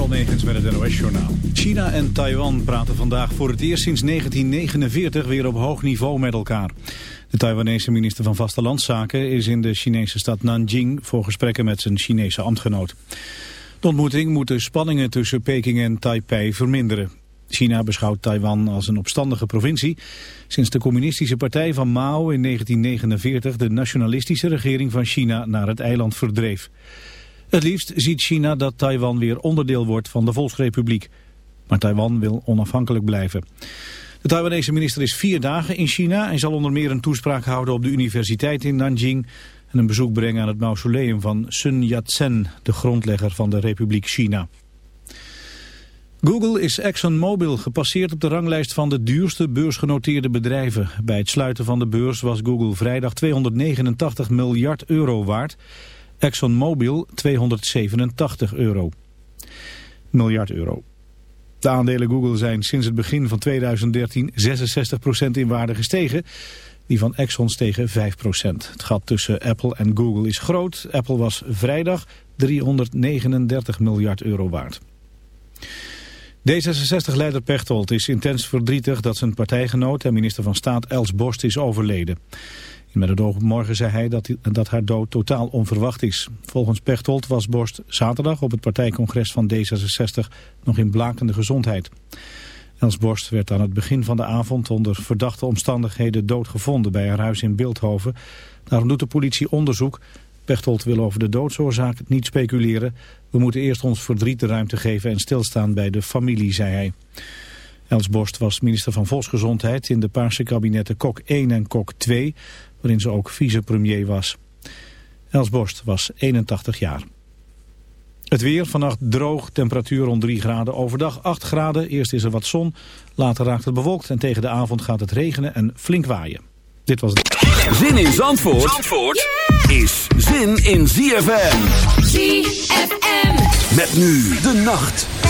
Door Almegens met het NOS-journaal. China en Taiwan praten vandaag voor het eerst sinds 1949 weer op hoog niveau met elkaar. De Taiwanese minister van Vastelandszaken is in de Chinese stad Nanjing voor gesprekken met zijn Chinese ambtgenoot. De ontmoeting moet de spanningen tussen Peking en Taipei verminderen. China beschouwt Taiwan als een opstandige provincie... sinds de communistische partij van Mao in 1949 de nationalistische regering van China naar het eiland verdreef. Het liefst ziet China dat Taiwan weer onderdeel wordt van de Volksrepubliek. Maar Taiwan wil onafhankelijk blijven. De Taiwanese minister is vier dagen in China en zal onder meer een toespraak houden op de universiteit in Nanjing en een bezoek brengen aan het mausoleum van Sun Yat-sen, de grondlegger van de Republiek China. Google is ExxonMobil gepasseerd op de ranglijst van de duurste beursgenoteerde bedrijven. Bij het sluiten van de beurs was Google vrijdag 289 miljard euro waard. ExxonMobil 287 euro. Miljard euro. De aandelen Google zijn sinds het begin van 2013 66% in waarde gestegen. Die van Exxon stegen 5%. Het gat tussen Apple en Google is groot. Apple was vrijdag 339 miljard euro waard. D66-leider Pechtold is intens verdrietig dat zijn partijgenoot en minister van Staat Els Borst is overleden. Met het oog morgen zei hij dat, dat haar dood totaal onverwacht is. Volgens Pechtold was Borst zaterdag op het partijcongres van D66 nog in blakende gezondheid. Els Borst werd aan het begin van de avond onder verdachte omstandigheden doodgevonden bij haar huis in Beeldhoven. Daarom doet de politie onderzoek. Pechtold wil over de doodsoorzaak niet speculeren. We moeten eerst ons verdriet de ruimte geven en stilstaan bij de familie, zei hij. Els Borst was minister van Volksgezondheid in de Paarse kabinetten Kok 1 en Kok 2 waarin ze ook vicepremier was. Els Borst was 81 jaar. Het weer, vannacht droog, temperatuur rond 3 graden, overdag 8 graden. Eerst is er wat zon, later raakt het bewolkt en tegen de avond gaat het regenen en flink waaien. Dit was de... Zin in Zandvoort, Zandvoort is zin in ZFM. ZFM. Met nu de nacht.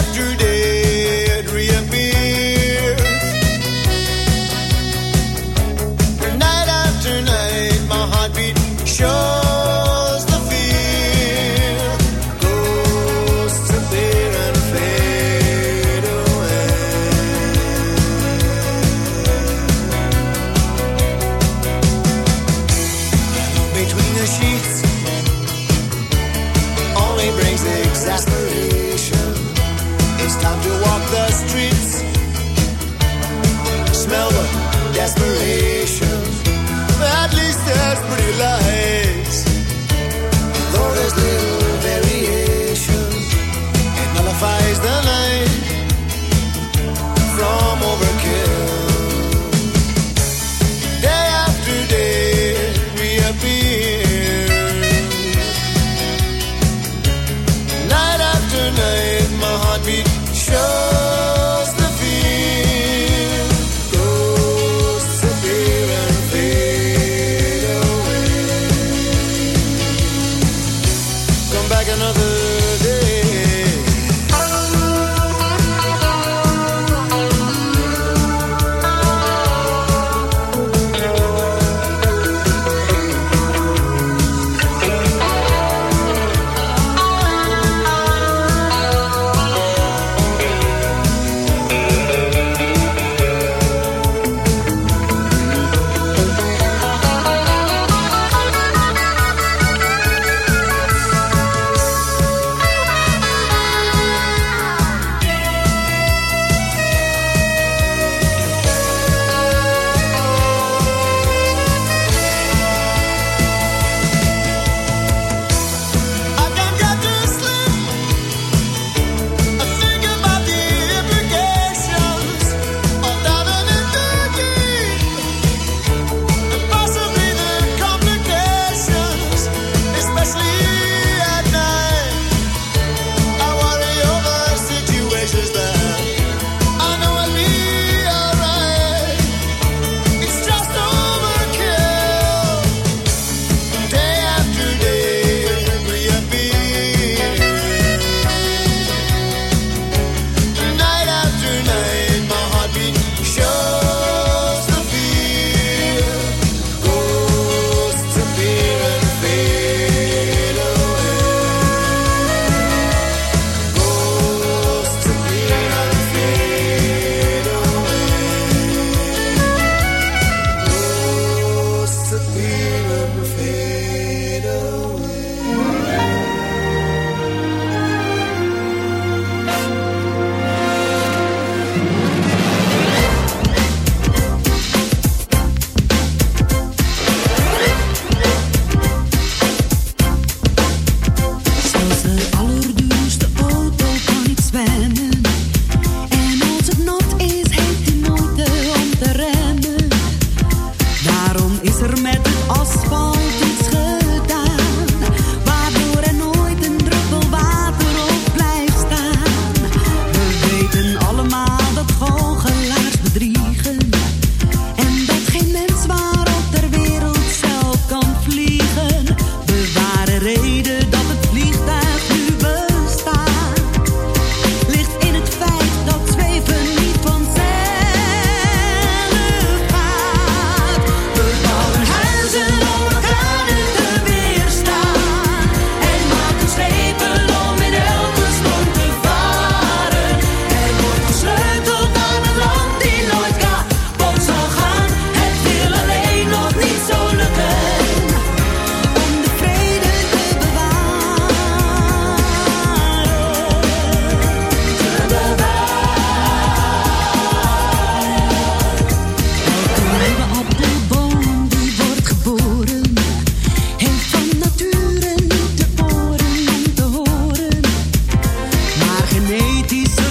heartbeat Genetisch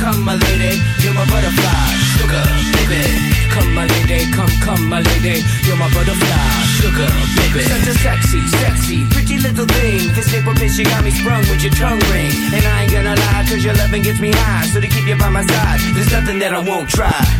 Come, my lady, you're my butterfly, sugar, baby. Come, my lady, come, come, my lady, you're my butterfly, sugar, baby. Such a sexy, sexy, pretty little thing. This nipple bitch, you got me sprung with your tongue ring. And I ain't gonna lie, cause your loving gets me high. So to keep you by my side, there's nothing that I won't try.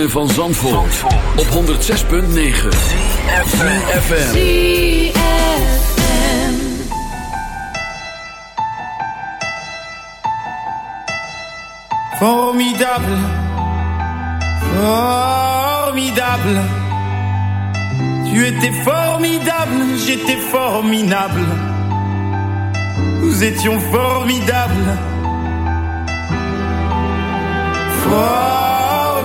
Ritme van Zandvoort, op 106.9 CFFM Formidable, formidable. Tu étais formidable, j'étais formidable. Nous étions formidables. Formidable.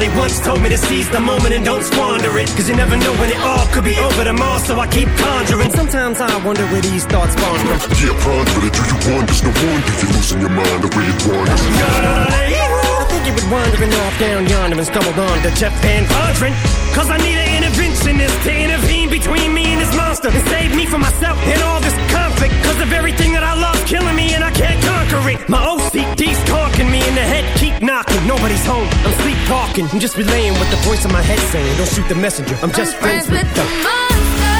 somebody once told me to seize the moment and don't squander it. Cause you never know when it all could be over tomorrow, so I keep conjuring. Sometimes I wonder where these thoughts spawn from. Yeah, ponder it. Do you wonder? No wonder you're losing your mind the way it wanders. I think you been wandering off down yonder and stumbled on to Jeff Van Vondren. Cause I need an interventionist to intervene between me and this monster and save me from myself and all this conflict. Cause of everything that I love killing me and I can't conquer it. My OCD's talking me in the head, keep knocking. Nobody's home, I'm sleepwalking. I'm just relaying what the voice in my head saying. Don't shoot the messenger, I'm just I'm friends, with the. monster